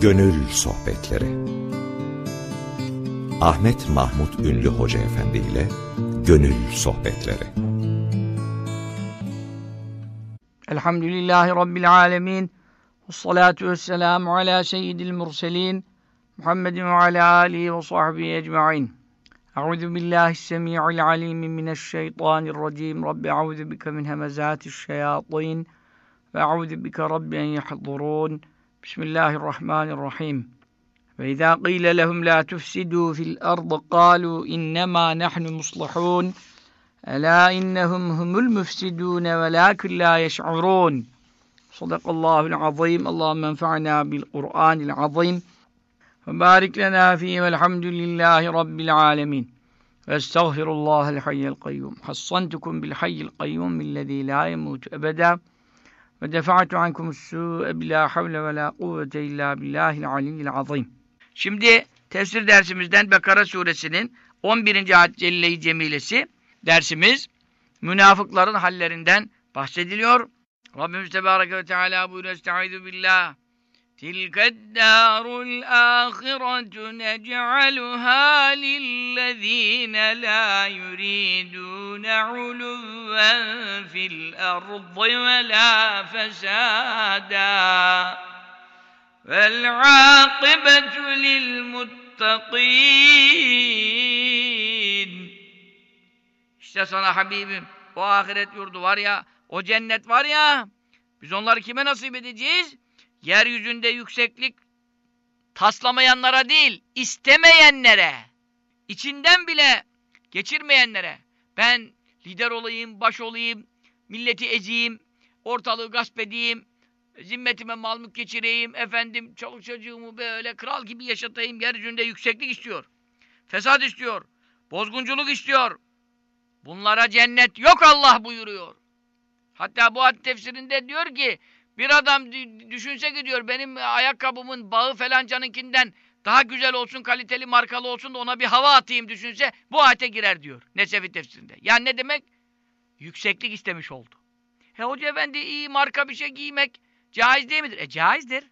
Gönül Sohbetleri. Ahmet Mahmut Ünlü Hoca Efendi ile Gönül Sohbetleri. Elhamdülillahi Rabbil Alemin. Vessalatu vesselamu ala seyyidil murselin Muhammedin ve ala alihi ve sahbihi ecma'in. Euzu billahi semi'il alim mineşşeytanirracim Rabbi euzu bike min hemezati'ş-şeyatin ve euzu bike rabbi en yahdurun بسم الله الرحمن الرحيم فإذا قيل لهم لا تفسدوا في الأرض قالوا إنما نحن مصلحون ألا إنهم هم المفسدون ولكن لا يشعرون صدق الله العظيم اللهم انفعنا بالقرآن العظيم وبارك لنا فيه والحمد لله رب العالمين واستغفر الله الحي القيوم حصنتكم بالحي القيوم الذي لا يموت أبدا ve defa'tu ankumus su'e bila havle ve la kuvvete illa billahil aliyyil azim şimdi tefsir dersimizden Bekara suresinin 11. ayet Celle-i Cemilesi dersimiz münafıkların hallerinden bahsediliyor. Rabbimiz Tebareke ve Teala buyuruyor Estaizu billah تِلْكَ الدَّارُ الْآخِرَةُ نَجْعَلُهَا لِلَّذ۪ينَ لَا يُرِيدُونَ عُلُوًّا فِي الْأَرْضِ وَلَا فَسَادًا وَالْعَاقِبَةُ لِلْمُتَّقِينَ İşte sana Habibim, o ahiret yurdu var ya, o cennet var ya, biz onları kime nasip edeceğiz? Yeryüzünde yükseklik taslamayanlara değil, istemeyenlere, içinden bile geçirmeyenlere, ben lider olayım, baş olayım, milleti ezeyim, ortalığı gasp edeyim, zimmetime mal geçireyim, efendim çoluk çocuğumu böyle kral gibi yaşatayım, yeryüzünde yükseklik istiyor. Fesat istiyor, bozgunculuk istiyor. Bunlara cennet yok Allah buyuruyor. Hatta bu hadis tefsirinde diyor ki, bir adam düşünse ki diyor benim ayakkabımın bağı falancanınkinden daha güzel olsun, kaliteli markalı olsun da ona bir hava atayım düşünse bu ayete girer diyor. Nesefi tefsirinde. Yani ne demek? Yükseklik istemiş oldu. He hoca efendi iyi marka bir şey giymek caiz değil midir? E caizdir.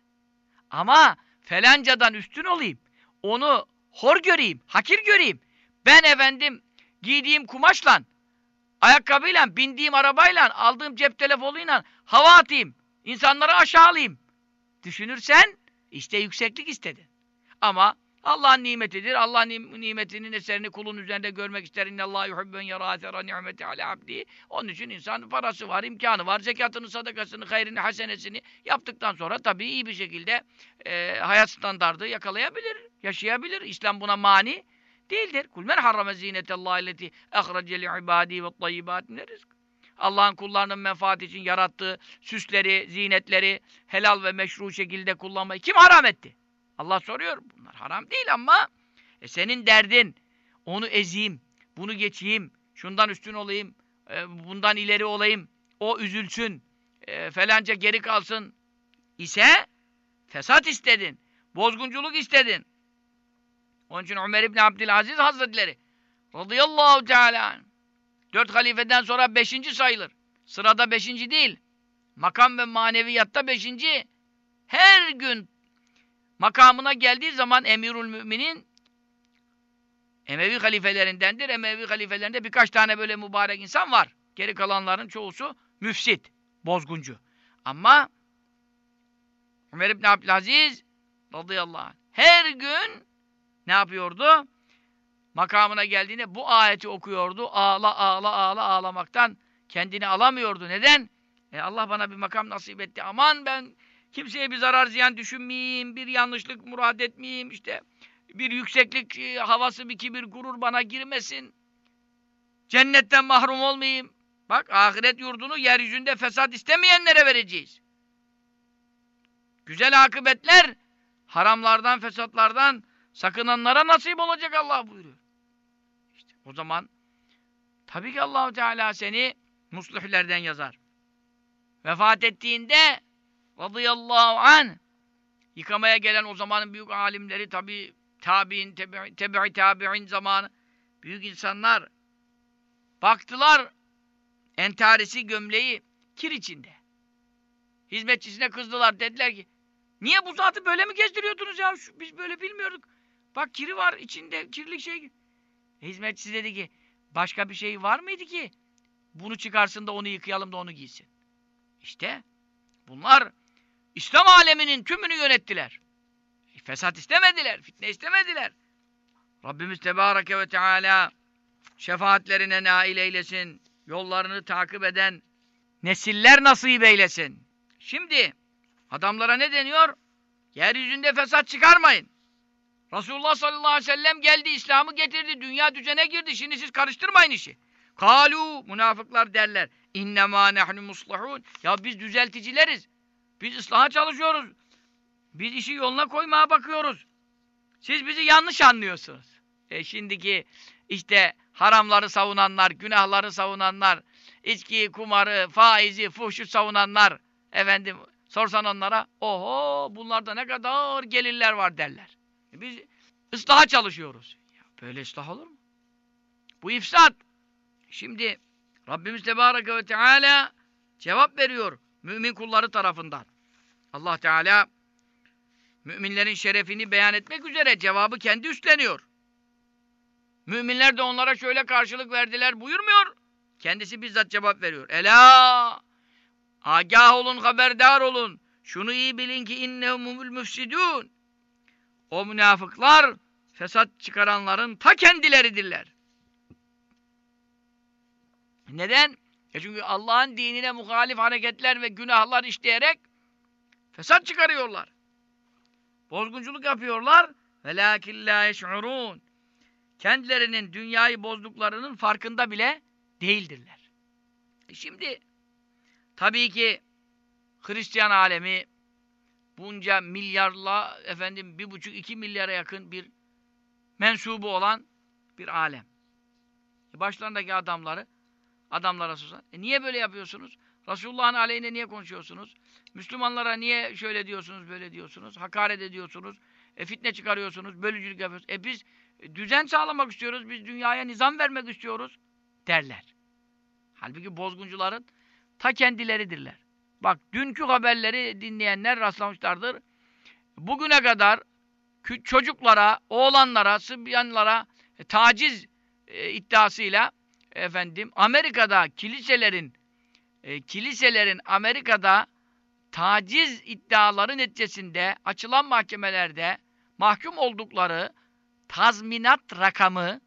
Ama felancadan üstün olayım. Onu hor göreyim, hakir göreyim. Ben efendim giydiğim kumaşla, ayakkabıyla, bindiğim arabayla, aldığım cep telefonuyla hava atayım. İnsanları aşağılayayım. Düşünürsen işte yükseklik istedin. Ama Allah'ın nimetidir. Allah nimetinin eserini kulun üzerinde görmek ister. İnnallâhu yuhibben yarâthera ni'meti alâ abdi. Onun için insan parası var, imkanı var. Zekatını, sadakasını, hayrini, hasenesini yaptıktan sonra tabii iyi bir şekilde e, hayat standardı yakalayabilir, yaşayabilir. İslam buna mani değildir. Kul men harrame zînetellâhi leti ehrece li'ibâdî ve tayyibât min rizk. Allah'ın kullarının menfaati için yarattığı süsleri, zinetleri helal ve meşru şekilde kullanmayı kim haram etti? Allah soruyor. Bunlar haram değil ama e senin derdin onu ezeyim, bunu geçeyim, şundan üstün olayım, e, bundan ileri olayım, o üzülsün, e, falanca geri kalsın ise fesat istedin, bozgunculuk istedin. Onun için Ömer İbni Abdülaziz Hazretleri radıyallahu teala Dört halifeden sonra beşinci sayılır. Sırada beşinci değil. Makam ve maneviyatta beşinci. Her gün makamına geldiği zaman emirül müminin Emevi halifelerindendir. Emevi halifelerinde birkaç tane böyle mübarek insan var. Geri kalanların çoğusu müfsit, bozguncu. Ama Ömer İbni Abdülaziz radıyallahu anh her gün ne yapıyordu? Makamına geldiğinde bu ayeti okuyordu. Ağla ağla ağla ağlamaktan kendini alamıyordu. Neden? E Allah bana bir makam nasip etti. Aman ben kimseye bir zarar ziyan düşünmeyeyim, bir yanlışlık murad etmeyeyim işte. Bir yükseklik e, havası, bir kibir, gurur bana girmesin. Cennetten mahrum olmayayım. Bak ahiret yurdunu yeryüzünde fesat istemeyenlere vereceğiz. Güzel akıbetler haramlardan, fesatlardan sakınanlara nasip olacak Allah buyuruyor. O zaman tabii ki Allahu Teala seni muslihlerden yazar. Vefat ettiğinde radıyallahu an yıkamaya gelen o zamanın büyük alimleri tabii tabi'in, tebi'i tebi tabi'in zamanı büyük insanlar baktılar entarisi gömleği kir içinde. Hizmetçisine kızdılar. Dediler ki Niye bu zatı böyle mi gezdiriyordunuz ya? Biz böyle bilmiyorduk. Bak kiri var içinde kirli şey. Hizmetçisi dedi ki başka bir şey var mıydı ki? Bunu çıkarsın da onu yıkayalım da onu giysin. İşte bunlar İslam aleminin tümünü yönettiler. Fesat istemediler, fitne istemediler. Rabbimiz Tebareke ve Teala şefaatlerine nail eylesin. Yollarını takip eden nesiller nasip eylesin. Şimdi adamlara ne deniyor? Yeryüzünde fesat çıkarmayın. Resulullah sallallahu aleyhi ve sellem geldi, İslam'ı getirdi, dünya düzene girdi. Şimdi siz karıştırmayın işi. Kalu münafıklar derler. İnnemâ nehnu muslahun. Ya biz düzelticileriz. Biz ıslaha çalışıyoruz. Biz işi yoluna koymaya bakıyoruz. Siz bizi yanlış anlıyorsunuz. E şimdiki işte haramları savunanlar, günahları savunanlar, içki, kumarı, faizi, fuhşu savunanlar, efendim sorsan onlara, oho bunlarda ne kadar gelirler var derler. Biz ıslaha çalışıyoruz. Ya böyle ıslah olur mu? Bu ifsat. Şimdi Rabbimiz Tebareke ve Teala cevap veriyor mümin kulları tarafından. Allah Teala müminlerin şerefini beyan etmek üzere cevabı kendi üstleniyor. Müminler de onlara şöyle karşılık verdiler buyurmuyor. Kendisi bizzat cevap veriyor. Ela! Agah olun, haberdar olun. Şunu iyi bilin ki innehumul müfsidun. O münafıklar fesat çıkaranların ta kendileridirler. Neden? E çünkü Allah'ın dinine muhalif hareketler ve günahlar işleyerek fesat çıkarıyorlar. Bozgunculuk yapıyorlar. وَلَاكِنْ لَا يَشْعُرُونَ Kendilerinin dünyayı bozduklarının farkında bile değildirler. E şimdi tabii ki Hristiyan alemi bunca milyarla efendim bir buçuk iki milyara yakın bir mensubu olan bir alem. E başlarındaki adamları adamlara sorsan. E niye böyle yapıyorsunuz? Resulullah'ın aleyhine niye konuşuyorsunuz? Müslümanlara niye şöyle diyorsunuz, böyle diyorsunuz? Hakaret ediyorsunuz. E fitne çıkarıyorsunuz, bölücülük yapıyorsunuz. E biz düzen sağlamak istiyoruz, biz dünyaya nizam vermek istiyoruz derler. Halbuki bozguncuların ta kendileridirler. Bak dünkü haberleri dinleyenler rastlamışlardır. Bugüne kadar çocuklara, oğlanlara, sıbyanlara e, taciz e, iddiasıyla efendim Amerika'da kiliselerin e, kiliselerin Amerika'da taciz iddiaları neticesinde açılan mahkemelerde mahkum oldukları tazminat rakamı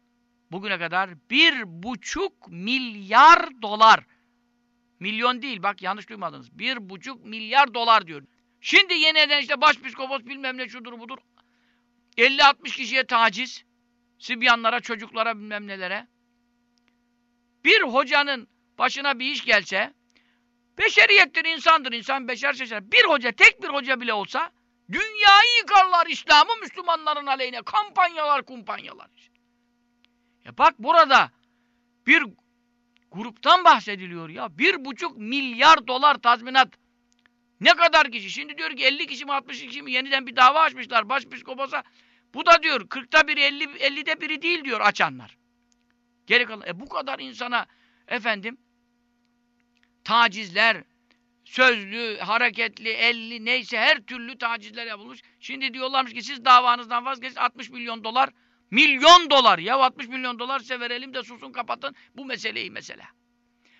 bugüne kadar bir buçuk milyar dolar. Milyon değil bak yanlış duymadınız. Bir buçuk milyar dolar diyor. Şimdi yeniden işte başpiskopos bilmem ne şudur budur. 50-60 kişiye taciz. Sibyanlara, çocuklara bilmem nelere. Bir hocanın başına bir iş gelse beşeriyettir, insandır. insan beşer şaşar. Bir hoca, tek bir hoca bile olsa dünyayı yıkarlar İslam'ı Müslümanların aleyhine. Kampanyalar, kumpanyalar. Ya bak burada bir gruptan bahsediliyor ya. Bir buçuk milyar dolar tazminat. Ne kadar kişi? Şimdi diyor ki 50 kişi mi 60 kişi mi yeniden bir dava açmışlar başpiskoposa. Bu da diyor 40'ta biri 50, 50'de biri değil diyor açanlar. Geri kalan. E bu kadar insana efendim tacizler, sözlü, hareketli, elli neyse her türlü tacizler yapılmış. Şimdi diyorlarmış ki siz davanızdan vazgeçin 60 milyon dolar. Milyon dolar ya 60 milyon dolar size verelim de susun kapatın bu meseleyi mesela.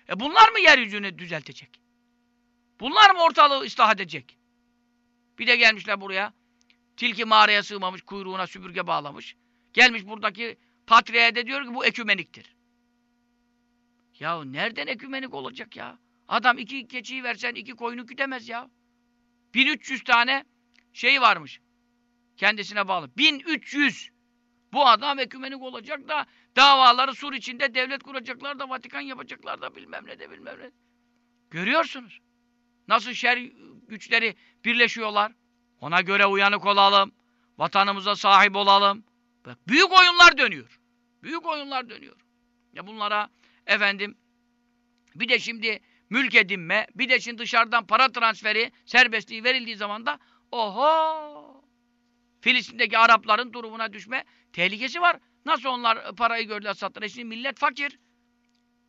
E bunlar mı yeryüzünü düzeltecek? Bunlar mı ortalığı ıslah edecek? Bir de gelmişler buraya. Tilki mağaraya sığmamış, kuyruğuna süpürge bağlamış. Gelmiş buradaki patriğe de diyor ki bu ekümeniktir. Ya nereden ekümenik olacak ya? Adam iki keçiyi versen iki koyunu gütemez ya. 1300 tane şey varmış. Kendisine bağlı. 1300. Bu adam ekümenik olacak da davaları sur içinde devlet kuracaklar da Vatikan yapacaklar da bilmem ne de bilmem ne. Görüyorsunuz. Nasıl şer güçleri birleşiyorlar. Ona göre uyanık olalım. Vatanımıza sahip olalım. Bak, büyük oyunlar dönüyor. Büyük oyunlar dönüyor. Ya bunlara efendim bir de şimdi mülk edinme, bir de şimdi dışarıdan para transferi, serbestliği verildiği zaman da oho! Filistin'deki Arapların durumuna düşme tehlikesi var. Nasıl onlar parayı gördüler sattılar? E şimdi millet fakir.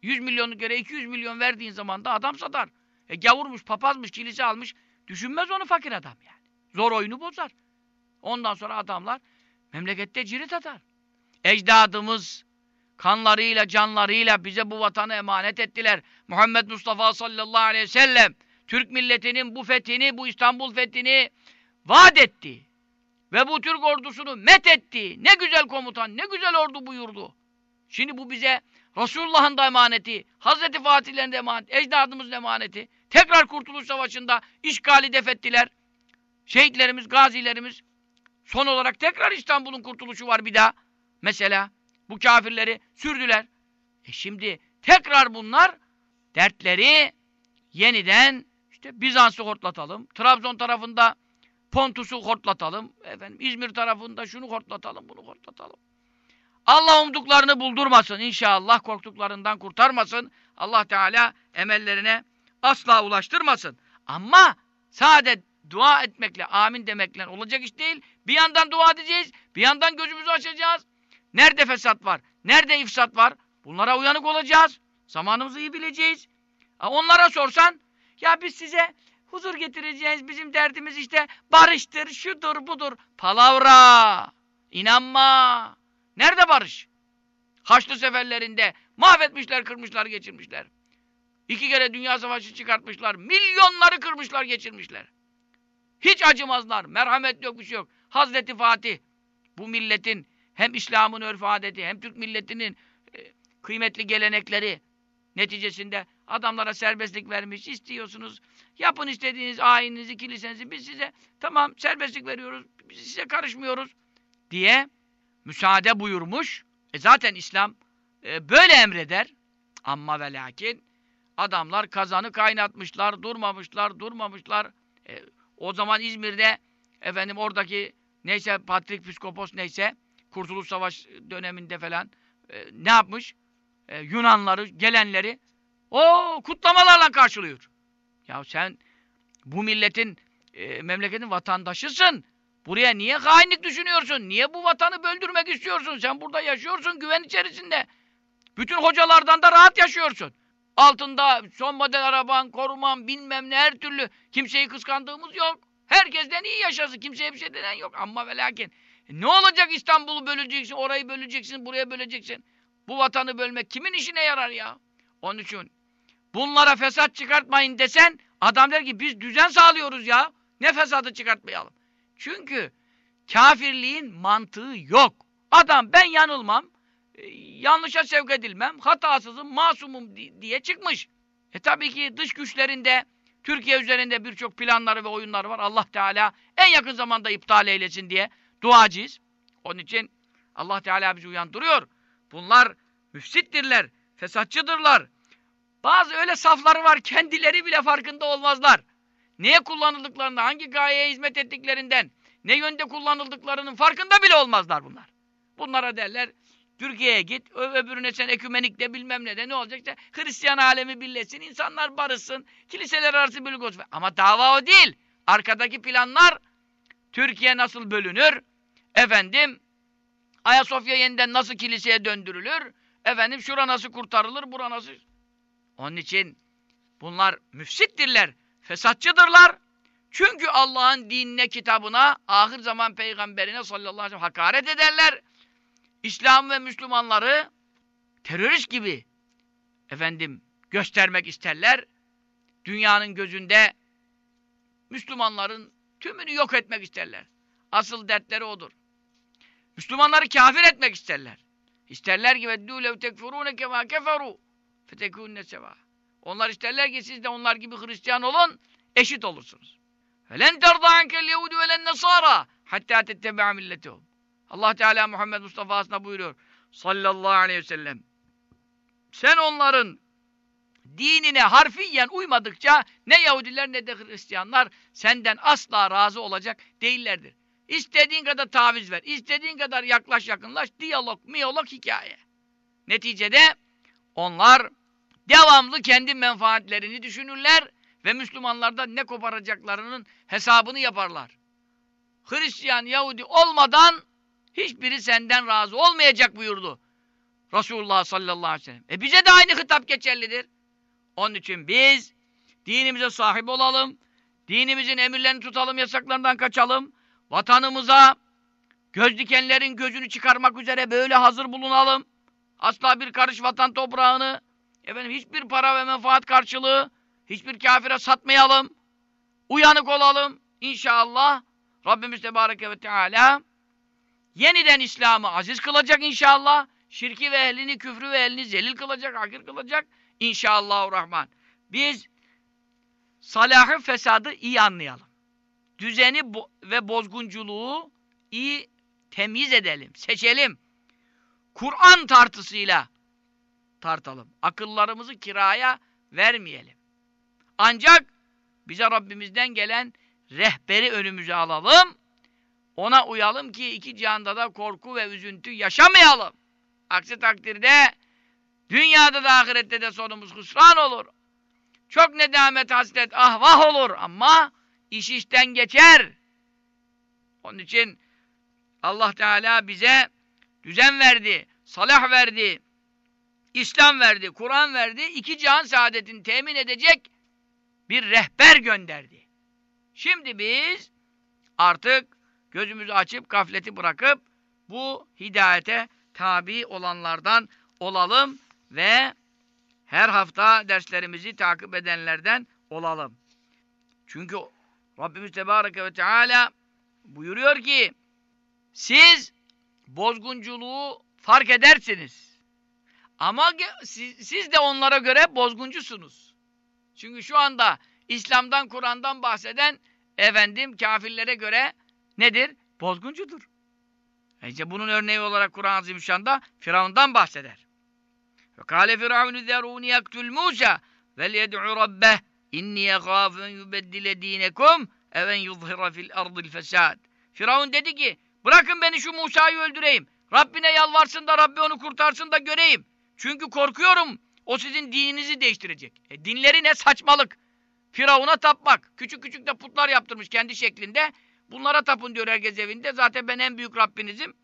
100 milyonluk göre 200 milyon verdiğin zaman da adam satar. E gavurmuş, papazmış, kilise almış. Düşünmez onu fakir adam yani. Zor oyunu bozar. Ondan sonra adamlar memlekette cirit atar. Ecdadımız kanlarıyla, canlarıyla bize bu vatanı emanet ettiler. Muhammed Mustafa sallallahu aleyhi ve sellem Türk milletinin bu fethini, bu İstanbul fethini vaat etti. Ve bu Türk ordusunu met etti. Ne güzel komutan, ne güzel ordu buyurdu. Şimdi bu bize Resulullah'ın da emaneti, Hazreti Fatih'lerin de emaneti, ecdadımızın emaneti. Tekrar Kurtuluş Savaşı'nda işgali defettiler. Şehitlerimiz, gazilerimiz. Son olarak tekrar İstanbul'un kurtuluşu var bir daha. Mesela bu kafirleri sürdüler. E şimdi tekrar bunlar dertleri yeniden işte Bizans'ı hortlatalım. Trabzon tarafında Pontus'u hortlatalım. Efendim İzmir tarafında şunu hortlatalım, bunu hortlatalım. Allah umduklarını buldurmasın inşallah. Korktuklarından kurtarmasın. Allah Teala emellerine asla ulaştırmasın. Ama sade dua etmekle, amin demekle olacak iş değil. Bir yandan dua edeceğiz, bir yandan gözümüzü açacağız. Nerede fesat var, nerede ifsat var? Bunlara uyanık olacağız. Zamanımızı iyi bileceğiz. Onlara sorsan, ya biz size huzur getireceğiz, bizim derdimiz işte barıştır, şudur, budur. Palavra, inanma. Nerede barış? Haçlı seferlerinde mahvetmişler, kırmışlar, geçirmişler. İki kere dünya savaşı çıkartmışlar. Milyonları kırmışlar, geçirmişler. Hiç acımazlar. Merhamet yok, bir şey yok. Hazreti Fatih bu milletin hem İslam'ın örf adeti hem Türk milletinin e, kıymetli gelenekleri neticesinde adamlara serbestlik vermiş. İstiyorsunuz. Yapın istediğiniz ayininizi, kilisenizi. Biz size tamam serbestlik veriyoruz. Biz size karışmıyoruz diye müsaade buyurmuş. E zaten İslam e, böyle emreder. Ama ve lakin adamlar kazanı kaynatmışlar, durmamışlar, durmamışlar. E, o zaman İzmir'de efendim oradaki neyse Patrik Piskopos neyse Kurtuluş Savaş döneminde falan e, ne yapmış? E, Yunanları, gelenleri o kutlamalarla karşılıyor. Ya sen bu milletin e, memleketin vatandaşısın. Buraya niye hainlik düşünüyorsun? Niye bu vatanı böldürmek istiyorsun? Sen burada yaşıyorsun güven içerisinde. Bütün hocalardan da rahat yaşıyorsun. Altında son model araban, koruman, bilmem ne her türlü. Kimseyi kıskandığımız yok. Herkesten iyi yaşasın. Kimseye bir şey denen yok. Ama ve lakin ne olacak İstanbul'u böleceksin, orayı böleceksin, buraya böleceksin. Bu vatanı bölmek kimin işine yarar ya? Onun için bunlara fesat çıkartmayın desen adam der ki biz düzen sağlıyoruz ya. Ne fesadı çıkartmayalım. Çünkü kafirliğin mantığı yok. Adam ben yanılmam, e, yanlışa sevk edilmem, hatasızım, masumum diye çıkmış. E tabii ki dış güçlerinde Türkiye üzerinde birçok planları ve oyunları var. Allah Teala en yakın zamanda iptal eylesin diye duacıyız. Onun için Allah Teala bizi uyandırıyor. Bunlar müfsittirler, fesatçıdırlar. Bazı öyle safları var kendileri bile farkında olmazlar. Neye kullanıldıklarında, hangi gayeye hizmet ettiklerinden, ne yönde kullanıldıklarının farkında bile olmazlar bunlar. Bunlara derler, Türkiye'ye git, öbürüne sen ekümenikte bilmem ne de ne olacak işte Hristiyan alemi birleşsin, insanlar barışsın, kiliseler arası bölük olsun. Ama dava o değil. Arkadaki planlar, Türkiye nasıl bölünür, efendim, Ayasofya yeniden nasıl kiliseye döndürülür, efendim şura nasıl kurtarılır, bura nasıl... Onun için bunlar müfsittirler fesatçıdırlar. Çünkü Allah'ın dinine, kitabına, ahir zaman peygamberine sallallahu aleyhi ve sellem hakaret ederler. İslam ve Müslümanları terörist gibi efendim göstermek isterler. Dünyanın gözünde Müslümanların tümünü yok etmek isterler. Asıl dertleri odur. Müslümanları kafir etmek isterler. İsterler ki veddû lev tekfurûne kefâ keferû fetekûnne sevâ. Onlar isterler ki siz de onlar gibi Hristiyan olun, eşit olursunuz. Felen terda ankel yehûdü velen nesâra hattâ tettebe'a milletehum. Allah Teala Muhammed Mustafa'sına buyuruyor sallallahu aleyhi ve sellem. Sen onların dinine harfiyen uymadıkça ne Yahudiler ne de Hristiyanlar senden asla razı olacak değillerdir. İstediğin kadar taviz ver, istediğin kadar yaklaş yakınlaş, diyalog, miyolog hikaye. Neticede onlar devamlı kendi menfaatlerini düşünürler ve Müslümanlardan ne koparacaklarının hesabını yaparlar. Hristiyan, Yahudi olmadan hiçbiri senden razı olmayacak buyurdu. Resulullah sallallahu aleyhi ve sellem. E bize de aynı hitap geçerlidir. Onun için biz dinimize sahip olalım. Dinimizin emirlerini tutalım, yasaklarından kaçalım. Vatanımıza göz dikenlerin gözünü çıkarmak üzere böyle hazır bulunalım. Asla bir karış vatan toprağını efendim hiçbir para ve menfaat karşılığı hiçbir kafire satmayalım. Uyanık olalım. İnşallah Rabbimiz Tebareke ve Teala yeniden İslam'ı aziz kılacak inşallah. Şirki ve ehlini, küfrü ve ehlini zelil kılacak, hakir kılacak. İnşallahurrahman. Biz salahı fesadı iyi anlayalım. Düzeni bo ve bozgunculuğu iyi temiz edelim, seçelim. Kur'an tartısıyla tartalım. Akıllarımızı kiraya vermeyelim. Ancak bize Rabbimizden gelen rehberi önümüze alalım. Ona uyalım ki iki cihanda da korku ve üzüntü yaşamayalım. Aksi takdirde dünyada da ahirette de sonumuz husran olur. Çok nedamet, hasret, ahvah olur ama iş işten geçer. Onun için Allah Teala bize düzen verdi, salah verdi, İslam verdi, Kur'an verdi, iki cihan saadetini temin edecek bir rehber gönderdi. Şimdi biz artık gözümüzü açıp gafleti bırakıp bu hidayete tabi olanlardan olalım ve her hafta derslerimizi takip edenlerden olalım. Çünkü Rabbimiz Tebareke ve Teala buyuruyor ki siz bozgunculuğu fark edersiniz. Ama siz, siz de onlara göre bozguncusunuz. Çünkü şu anda İslam'dan, Kur'an'dan bahseden efendim kafirlere göre nedir? Bozguncudur. E işte bunun örneği olarak Kur'an-ı Azimüşşan'da Firavun'dan bahseder. Kale Firavun zeruni yaktul Musa vel yed'u rabbeh inni yekâfen yubeddile dinekum even yuzhira fil ardil fesad. Firavun dedi ki bırakın beni şu Musa'yı öldüreyim. Rabbine yalvarsın da Rabbi onu kurtarsın da göreyim. Çünkü korkuyorum o sizin dininizi değiştirecek. E, dinleri ne saçmalık. Firavun'a tapmak. Küçük küçük de putlar yaptırmış kendi şeklinde. Bunlara tapın diyor herkes evinde. Zaten ben en büyük Rabbinizim.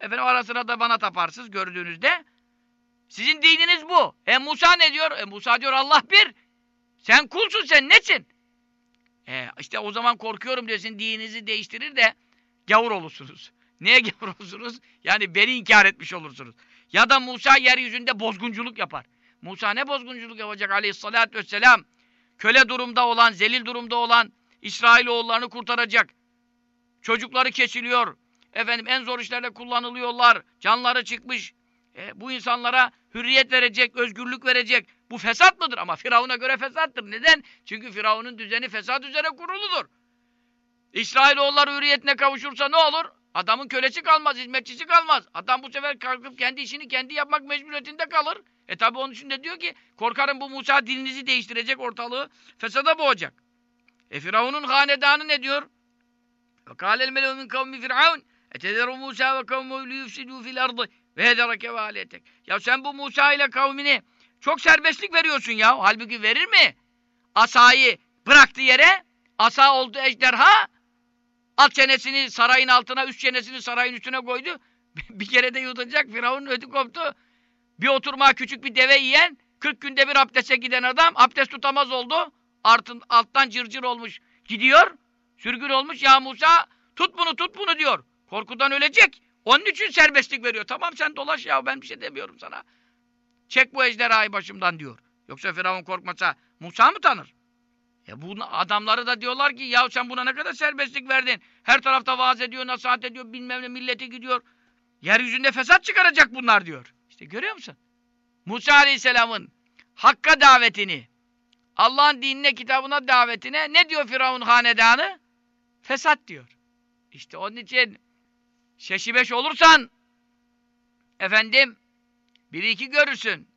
Efendim ara sıra da bana taparsınız gördüğünüzde. Sizin dininiz bu. E Musa ne diyor? E Musa diyor Allah bir. Sen kulsun sen nesin? E işte o zaman korkuyorum diyorsun dininizi değiştirir de gavur olursunuz. Neye gavur olursunuz? Yani beni inkar etmiş olursunuz. Ya da Musa yeryüzünde bozgunculuk yapar. Musa ne bozgunculuk yapacak aleyhissalatü vesselam? Köle durumda olan, zelil durumda olan İsrailoğullarını kurtaracak. Çocukları kesiliyor. Efendim en zor işlerde kullanılıyorlar. Canları çıkmış. E, bu insanlara hürriyet verecek, özgürlük verecek. Bu fesat mıdır? Ama Firavun'a göre fesattır. Neden? Çünkü Firavun'un düzeni fesat üzere kuruludur. İsrailoğulları hürriyetine kavuşursa ne olur? Adamın kölesi kalmaz, hizmetçisi kalmaz. Adam bu sefer kalkıp kendi işini kendi yapmak mecburiyetinde kalır. E tabi onun için de diyor ki korkarım bu Musa dilinizi değiştirecek ortalığı fesada boğacak. E Firavun'un hanedanı ne diyor? وَقَالَ الْمَلَوْ مِنْ قَوْمِ فِرْعَوْنَ اَتَذَرُ مُوسَى وَقَوْمُهُ لِيُفْسِدُوا فِي الْأَرْضِ وَهَدَرَكَ وَعَلَيَتَكَ Ya sen bu Musa ile kavmini çok serbestlik veriyorsun ya. Halbuki verir mi? Asayı bıraktı yere, asa oldu ejderha, alt çenesini sarayın altına, üst çenesini sarayın üstüne koydu. bir kere de yutacak, Firavun'un ödü koptu. Bir oturma küçük bir deve yiyen, 40 günde bir abdeste giden adam, abdest tutamaz oldu. Artın, alttan cırcır olmuş, gidiyor. Sürgün olmuş, ya Musa tut bunu, tut bunu diyor. Korkudan ölecek. Onun için serbestlik veriyor. Tamam sen dolaş ya, ben bir şey demiyorum sana. Çek bu ejderhayı başımdan diyor. Yoksa Firavun korkmasa Musa mı tanır? Ya bu adamları da diyorlar ki ya sen buna ne kadar serbestlik verdin? Her tarafta vaaz ediyor, nasihat ediyor, bilmem ne millete gidiyor. Yeryüzünde fesat çıkaracak bunlar diyor. İşte görüyor musun? Musa Aleyhisselam'ın Hakk'a davetini, Allah'ın dinine, kitabına davetine ne diyor Firavun hanedanı? Fesat diyor. İşte onun için şeşibeş olursan efendim bir iki görürsün.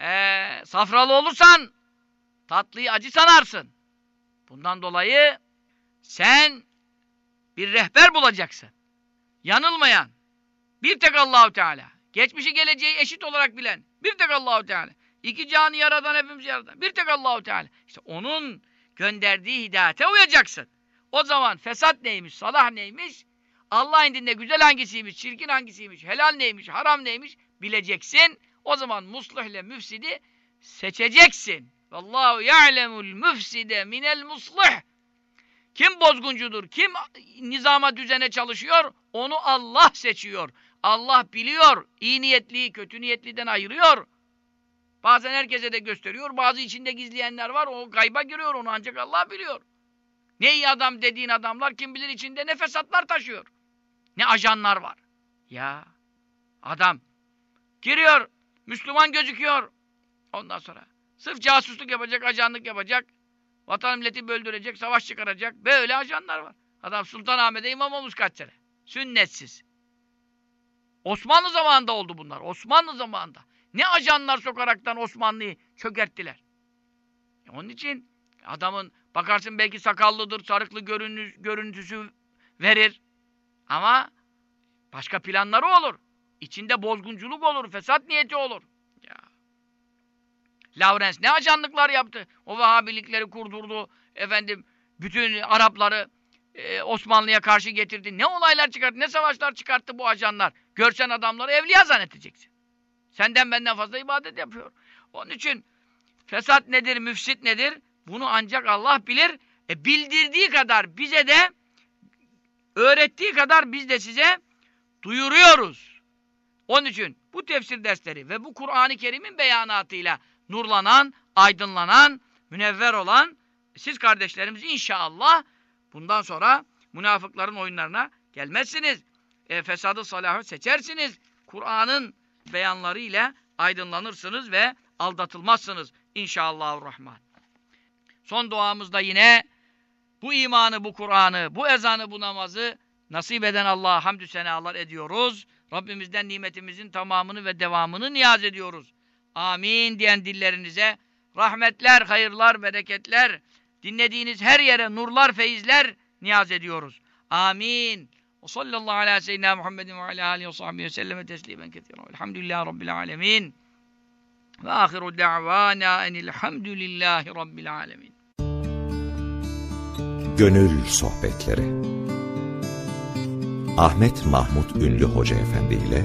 Ee, safralı olursan tatlıyı acı sanarsın. Bundan dolayı sen bir rehber bulacaksın. Yanılmayan bir tek Allahu Teala. Geçmişi geleceği eşit olarak bilen bir tek Allahu Teala. İki canı yaradan hepimizi yaradan bir tek Allahu Teala. İşte onun gönderdiği hidayete uyacaksın. O zaman fesat neymiş, salah neymiş, Allah indinde güzel hangisiymiş, çirkin hangisiymiş, helal neymiş, haram neymiş bileceksin. O zaman musluh ile müfsidi seçeceksin. Vallahu ya'lemul müfside minel muslih. Kim bozguncudur, kim nizama düzene çalışıyor, onu Allah seçiyor. Allah biliyor, iyi niyetliyi kötü niyetliden ayırıyor. Bazen herkese de gösteriyor, bazı içinde gizleyenler var, o gayba giriyor, onu ancak Allah biliyor. Ne iyi adam dediğin adamlar kim bilir içinde ne fesatlar taşıyor. Ne ajanlar var. Ya adam giriyor, Müslüman gözüküyor. Ondan sonra sırf casusluk yapacak, ajanlık yapacak. Vatan milleti böldürecek, savaş çıkaracak. Böyle ajanlar var. Adam Sultanahmet'e imam olmuş kaç sene. Sünnetsiz. Osmanlı zamanında oldu bunlar. Osmanlı zamanında. Ne ajanlar sokaraktan Osmanlı'yı çökerttiler. E onun için adamın bakarsın belki sakallıdır, sarıklı görüntüsü verir. Ama başka planları olur. İçinde bozgunculuk olur, fesat niyeti olur. Ya. Lawrence ne ajanlıklar yaptı. O Vehhabilikleri kurdurdu. Efendim bütün Arapları e, Osmanlı'ya karşı getirdi. Ne olaylar çıkarttı, ne savaşlar çıkarttı bu ajanlar. Görsen adamları evliya zannedeceksin. Senden benden fazla ibadet yapıyor. Onun için fesat nedir, müfsit nedir? Bunu ancak Allah bilir. E bildirdiği kadar bize de öğrettiği kadar biz de size duyuruyoruz. Onun için bu tefsir dersleri ve bu Kur'an-ı Kerim'in beyanatıyla nurlanan, aydınlanan, münevver olan siz kardeşlerimiz inşallah bundan sonra münafıkların oyunlarına gelmezsiniz. E, fesadı salahı seçersiniz. Kur'an'ın beyanları ile aydınlanırsınız ve aldatılmazsınız inşallahurrahman. Son duamızda yine bu imanı, bu Kur'an'ı, bu ezanı, bu namazı nasip eden Allah'a hamdü senalar ediyoruz. Rabbimizden nimetimizin tamamını ve devamını niyaz ediyoruz. Amin diyen dillerinize rahmetler, hayırlar, bereketler, dinlediğiniz her yere nurlar, feyizler niyaz ediyoruz. Amin. Ve sallallahu ala seyyidina Muhammedin ve ala alihi ve sahbihi ve selleme teslimen kethiren. Elhamdülillahi Rabbil alemin. Ve ahiru da'vana enilhamdülillahi Rabbil alemin. Gönül Sohbetleri Ahmet Mahmut Ünlü Hoca Efendi ile